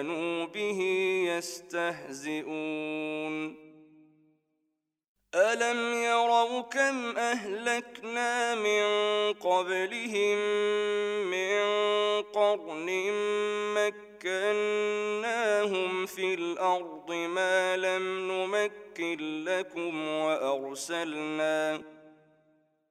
كانوا به يستهزئون. ألم يروا كم أهلكنا من قبلهم من قرن مكناهم في الأرض ما لم نمكن لكم وأرسلنا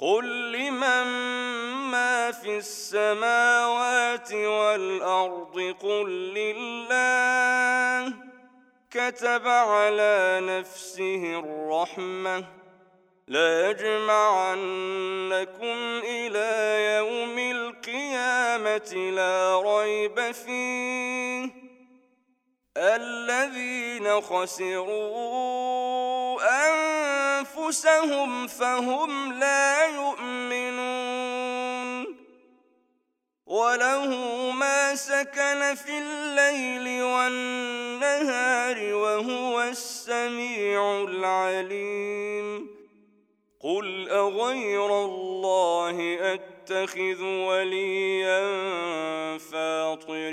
قل لمن ما في السماوات والأرض قل لله كتب على نفسه الرحمة لا يجمعنكم إلى يوم القيامة لا ريب فيه الذين خسروا أنفسهم فهم لا يؤمنون. وله ما سكن في الليل والنهار وهو السميع العليم. قل أغير الله أتخذ وليا فاطر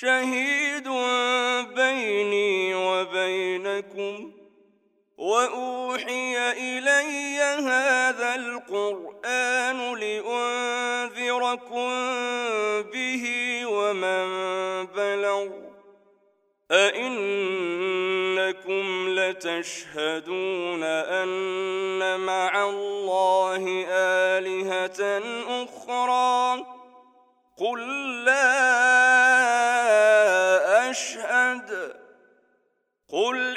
شهيد بيني وبينكم وأوحي إلي هذا القرآن لأنذركم به ومن بلغ أئنكم لتشهدون أن مع الله آلهة أخرى قل لا قل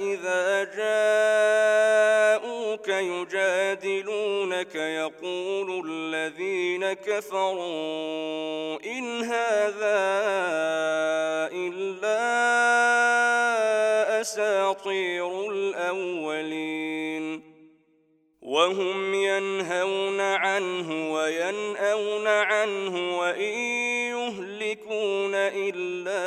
إذا جاءوك يجادلونك يقول الذين كفروا إن هذا إلا أساطير الأولين. وهم ينهون عنه وينأون عنه وإن يهلكون إلا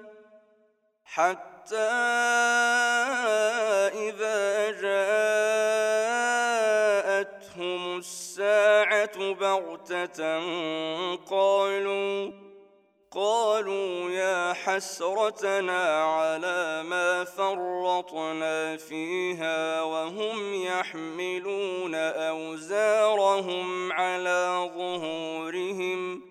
حتى إذا جاءتهم الساعة بغتة قالوا قالوا يا حسرتنا على ما فرطنا فيها وهم يحملون أوزارهم على ظهورهم.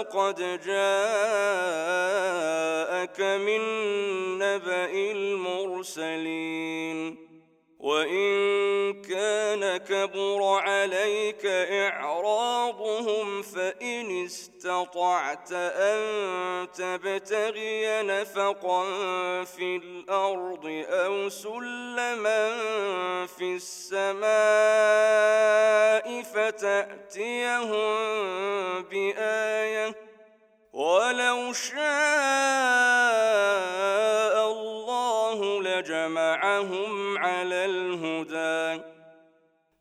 ولقد جاءك من نبأ المرسلين وإن كان كبر عليك إعراضهم فإن استطعت أن تبتغي نفقا في الأرض أو سلما في السماء فتأتيهم بآية. ولو شاء الله لجمعهم على الهدى.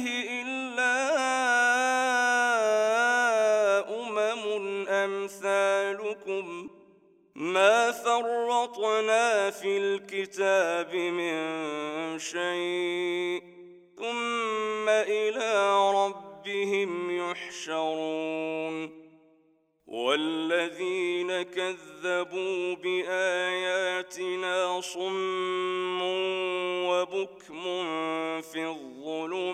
بجناحيه إلا أمم أمثالكم ما فرطنا في الكتاب من شيء ثم إلى ربهم يحشرون والذين كذبوا بآياتنا صم وبكم في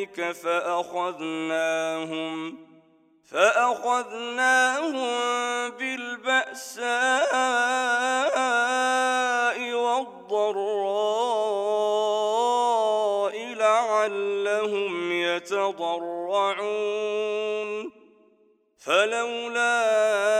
قبلك فأخذناهم فأخذناهم بالبأساء والضراء لعلهم يتضرعون. فلولا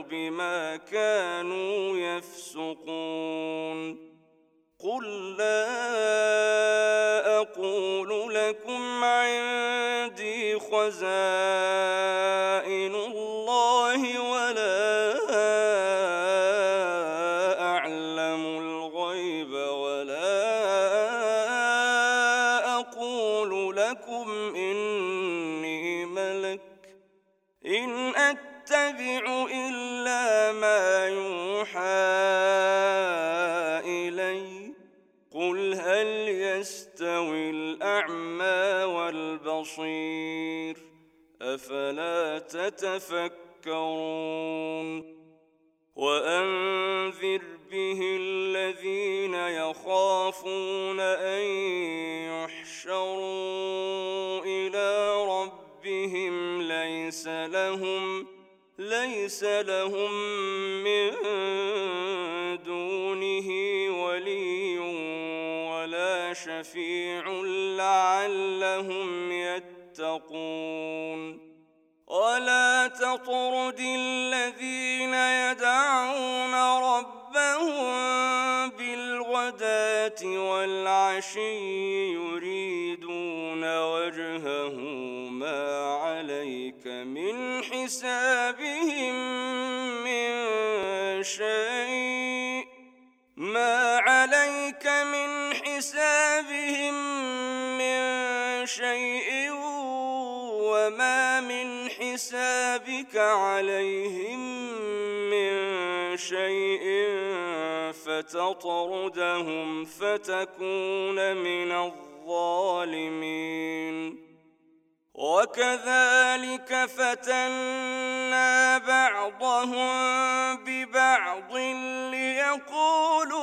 بما كانوا يفسقون. قل لا أقول لكم عندي خزائن الله ولا أعلم الغيب ولا أقول لكم تتفكرون وأنذر به الذين يخافون أن يحشروا إلى ربهم ليس لهم ليس لهم تطرد الذين يدعون ربهم بالغداة والعشي يريدون وجهه ما عليك من حسابهم من شيء عليهم من شيء فتطردهم فتكون من الظالمين وكذلك فتنا بعضهم ببعض ليقولوا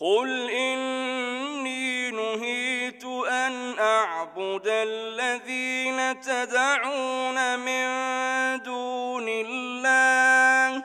قل إني نهيت أن أعبد الذين تدعون من دون الله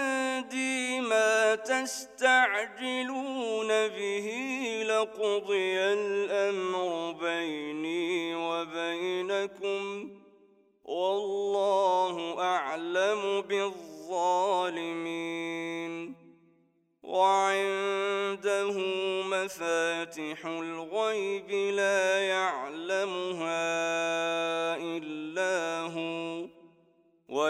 ما تستعجلون به لقضي الأمر بيني وبينكم والله أعلم بالظالمين. وعنده مفاتح الغيب لا يعلمها إلا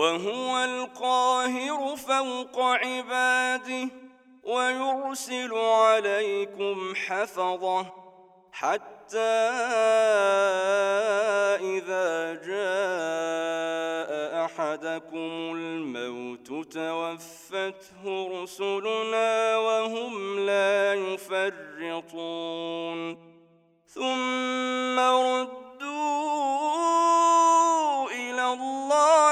وهو القاهر فوق عباده ويرسل عليكم حفظه حتى إذا جاء أحد أحدكم الموت توفته رسلنا وهم لا يفرطون. ثم ردوا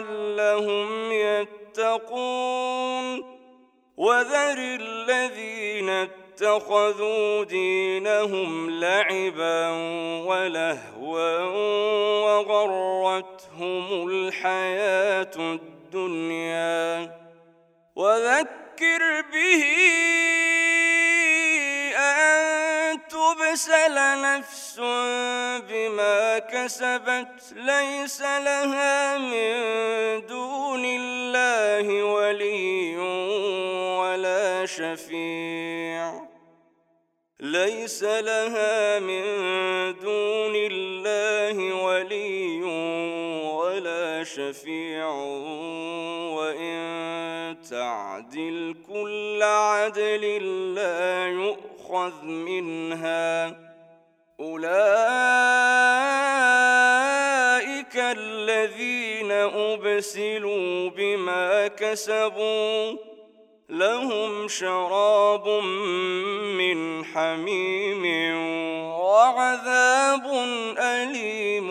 لعلهم يتقون وذر الذين اتخذوا دينهم لعبا ولهوا وغرتهم الحياة الدنيا. وذكر به تبسل نفس بما كسبت ليس لها من دون الله ولي ولا شفيع. ليس لها من دون الله ولي ولا شفيع. وإن تعدل كل عدل لا يؤخذ منها أولئك الذين أبسلوا بما كسبوا لهم شراب من حميم وعذاب أليم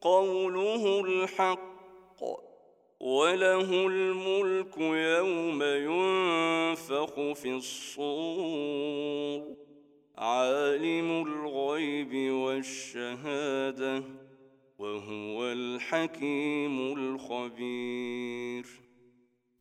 قوله الحق وله الملك يوم ينفخ في الصور عالم الغيب والشهادة وهو الحكيم الخبير.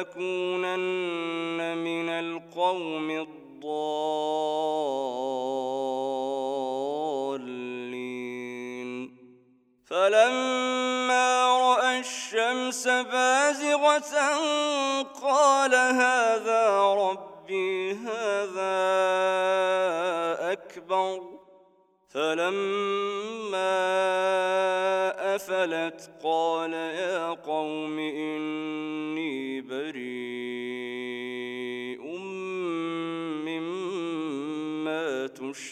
لأكونن من القوم الضالين فلما رأى الشمس بازغة قال هذا ربي هذا أكبر فلما أفلت قال يا قوم إني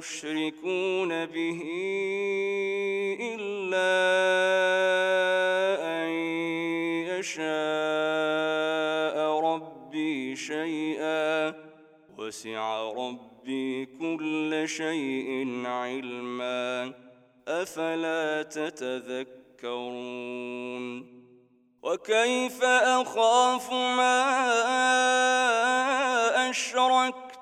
تشركون به إلا أن يشاء ربي شيئا. وسع ربي كل شيء علما. أفلا تتذكرون؟ وكيف أخاف ما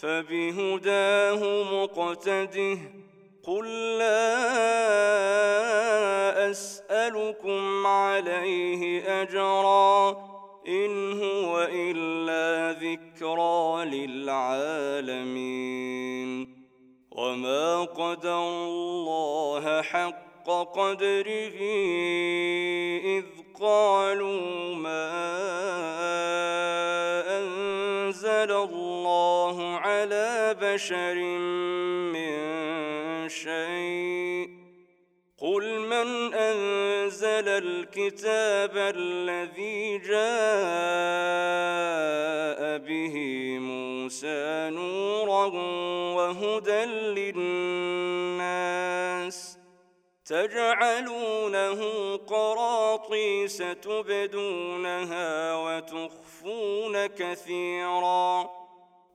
فبهداه مقتده قل لا أسألكم عليه أجراً إن هو إلا ذكرى للعالمين وما قدر الله حق قدره إذ قالوا ما بشر من شيء. قل من أنزل الكتاب الذي جاء به موسى نورا وهدى للناس؟ تجعلونه قراطيس تبدونها وتخفون كثيرا.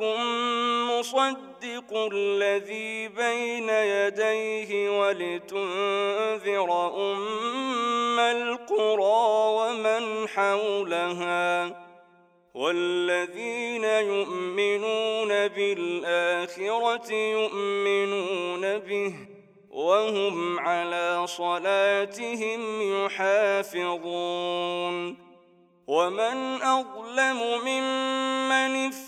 مبارك مصدق الذي بين يديه ولتنذر أم القرى ومن حولها والذين يؤمنون بالآخرة يؤمنون به وهم على صلاتهم يحافظون ومن أظلم ممن افترى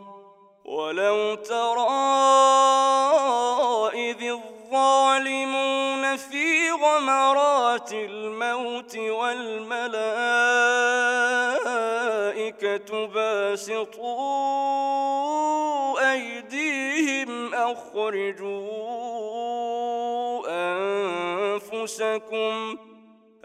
والملائكة باسطوا أيديهم أخرجوا أنفسكم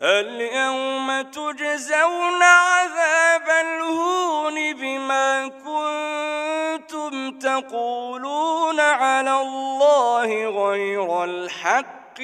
اليوم تجزون عذاب الهون بما كنتم تقولون على الله غير الحق.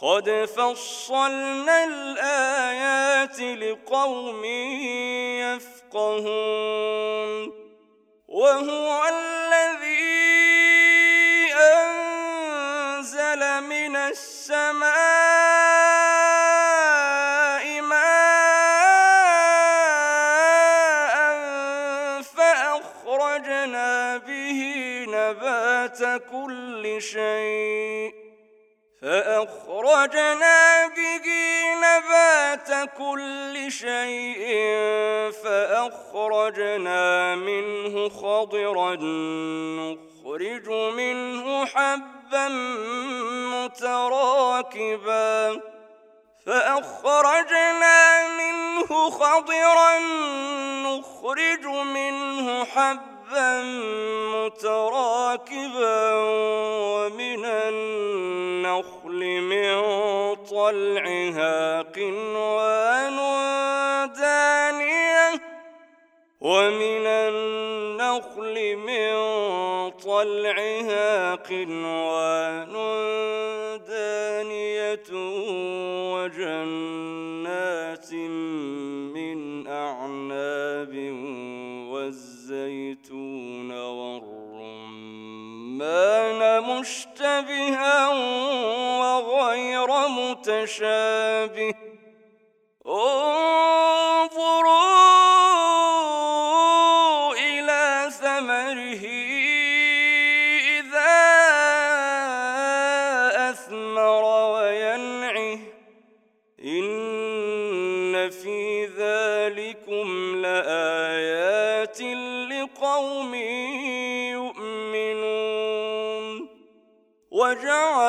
قد فصلنا الآيات لقوم يفقهون وهو الذي أنزل من السماء ماء فأخرجنا به نبات كل شيء فأخرجنا به نبات كل شيء فأخرجنا منه خضرا نخرج منه حبا متراكبا. فأخرجنا منه خضرا نخرج منه حبا متراكبا. ومن النخل طلعها قنوان دانية. ومن النخل من طلعها قنوان مشتبها وغير متشابه.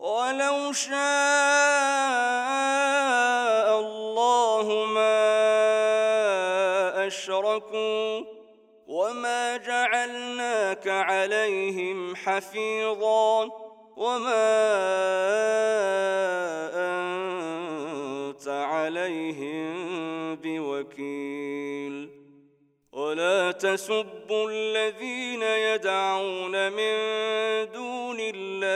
ولو شاء الله ما أشركوا وما جعلناك عليهم حفيظا وما أنت عليهم بوكيل ولا تسبوا الذين يدعون من دون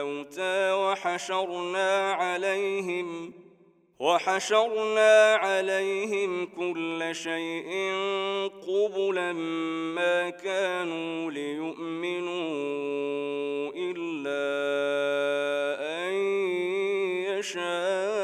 الموتى وحشرنا عليهم وحشرنا عليهم كل شيء قبلا ما كانوا ليؤمنوا إلا أن يشاء.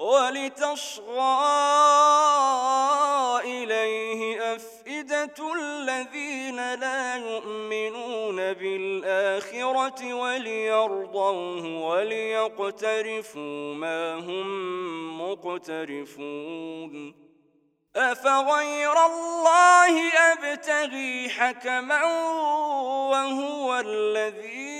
ولتصغى إليه أفئدة الذين لا يؤمنون بالآخرة وليرضوه وليقترفوا ما هم مقترفون. أفغير الله أبتغي حكما وهو الذي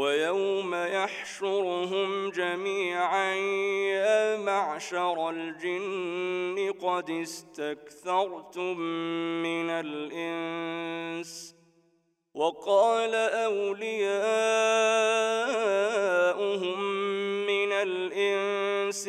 ويوم يحشرهم جميعا يا معشر الجن قد استكثرتم من الإنس وقال أولياؤهم من الإنس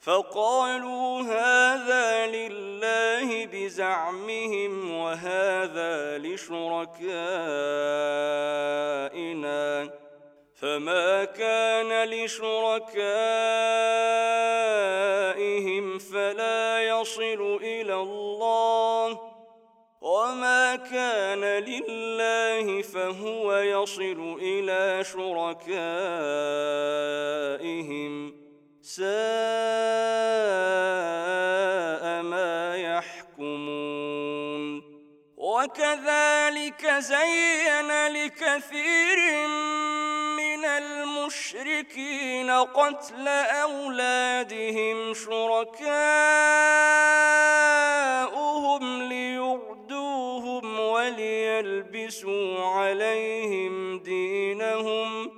فقالوا هذا لله بزعمهم وهذا لشركائنا. فما كان لشركائهم فلا يصل إلى الله. وما كان لله فهو يصل إلى شركائهم. ساء ما يحكمون. وكذلك زين لكثير من المشركين قتل أولادهم شركاؤهم ليردوهم وليردوهم يلبسوا عليهم دينهم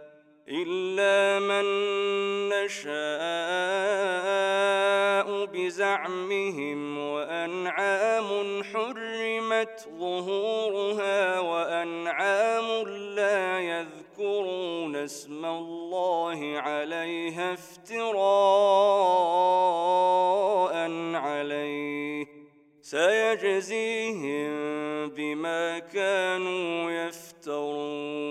إلا من نشاء بزعمهم وأنعام حرمت ظهورها وأنعام لا يذكرون اسم الله عليها افتراء عليه. سيجزيهم بما كانوا يفترون.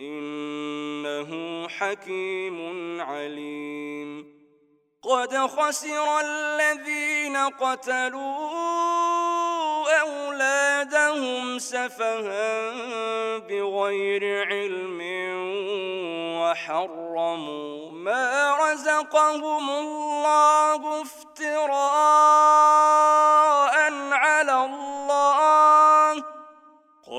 إنه حكيم عليم. قد خسر الذين قتلوا أولادهم سفها بغير علم وحرموا ما رزقهم الله افتراء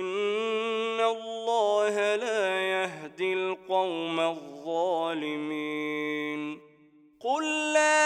إن الله لا يهدي القوم الظالمين قل لا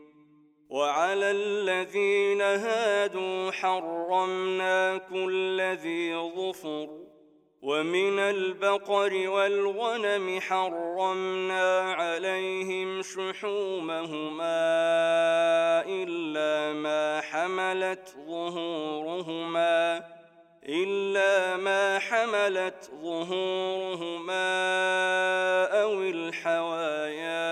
وعلى الذين هادوا حرمنا كل ذي ظفر ومن البقر والغنم حرمنا عليهم شحومهما إلا ما حملت ظهورهما إلا ما حملت ظهورهما أو الحوايا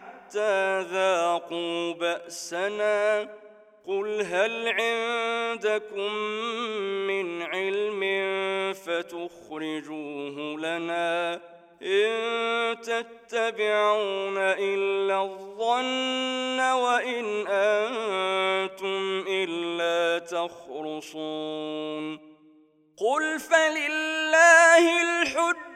حتى ذاقوا بأسنا. قل هل عندكم من علم فتخرجوه لنا إن تتبعون إلا الظن وإن أنتم إلا تخرصون. قل فلله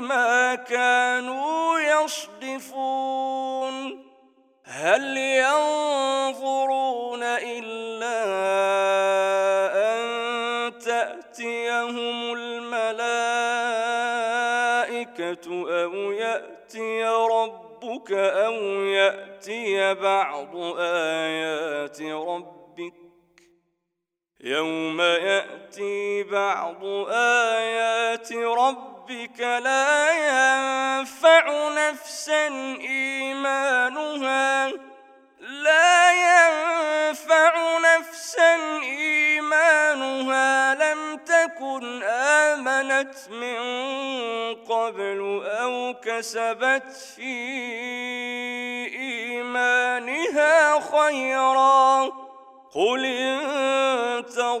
بما كانوا يصدفون. هل ينظرون إلا أن تأتيهم الملائكة أو يأتي ربك أو يأتي بعض آيات ربك؟ يوم يأتي بعض آيات ربك لا ينفع نفسا إيمانها. لا ينفع نفسا إيمانها. لم تكن آمنت من قبل أو كسبت في إيمانها خيرا. قل انتظروا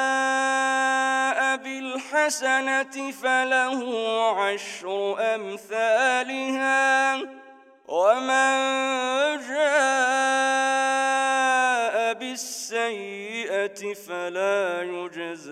بالحسنة فله عشر أمثالها. ومن جاء بالسيئة فلا يجزى.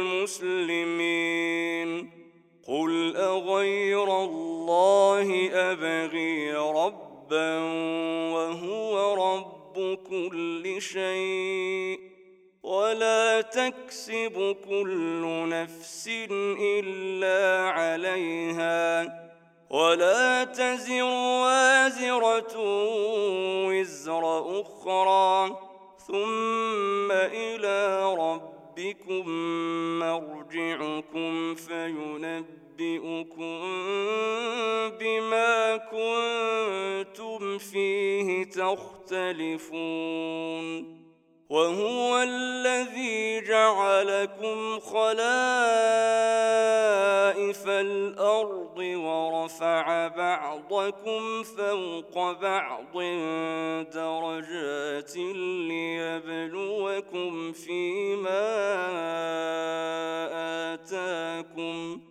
يبغي ربا وهو رب كل شيء ولا تكسب كل نفس إلا عليها ولا تزر وازرة وزر أخرى ثم إلى ربكم مرجعكم فينبئكم بما كنتم فيه تختلفون وهو الذي جعلكم خلائف الأرض ورفع بعضكم فوق بعض درجات ليبلوكم فيما آتاكم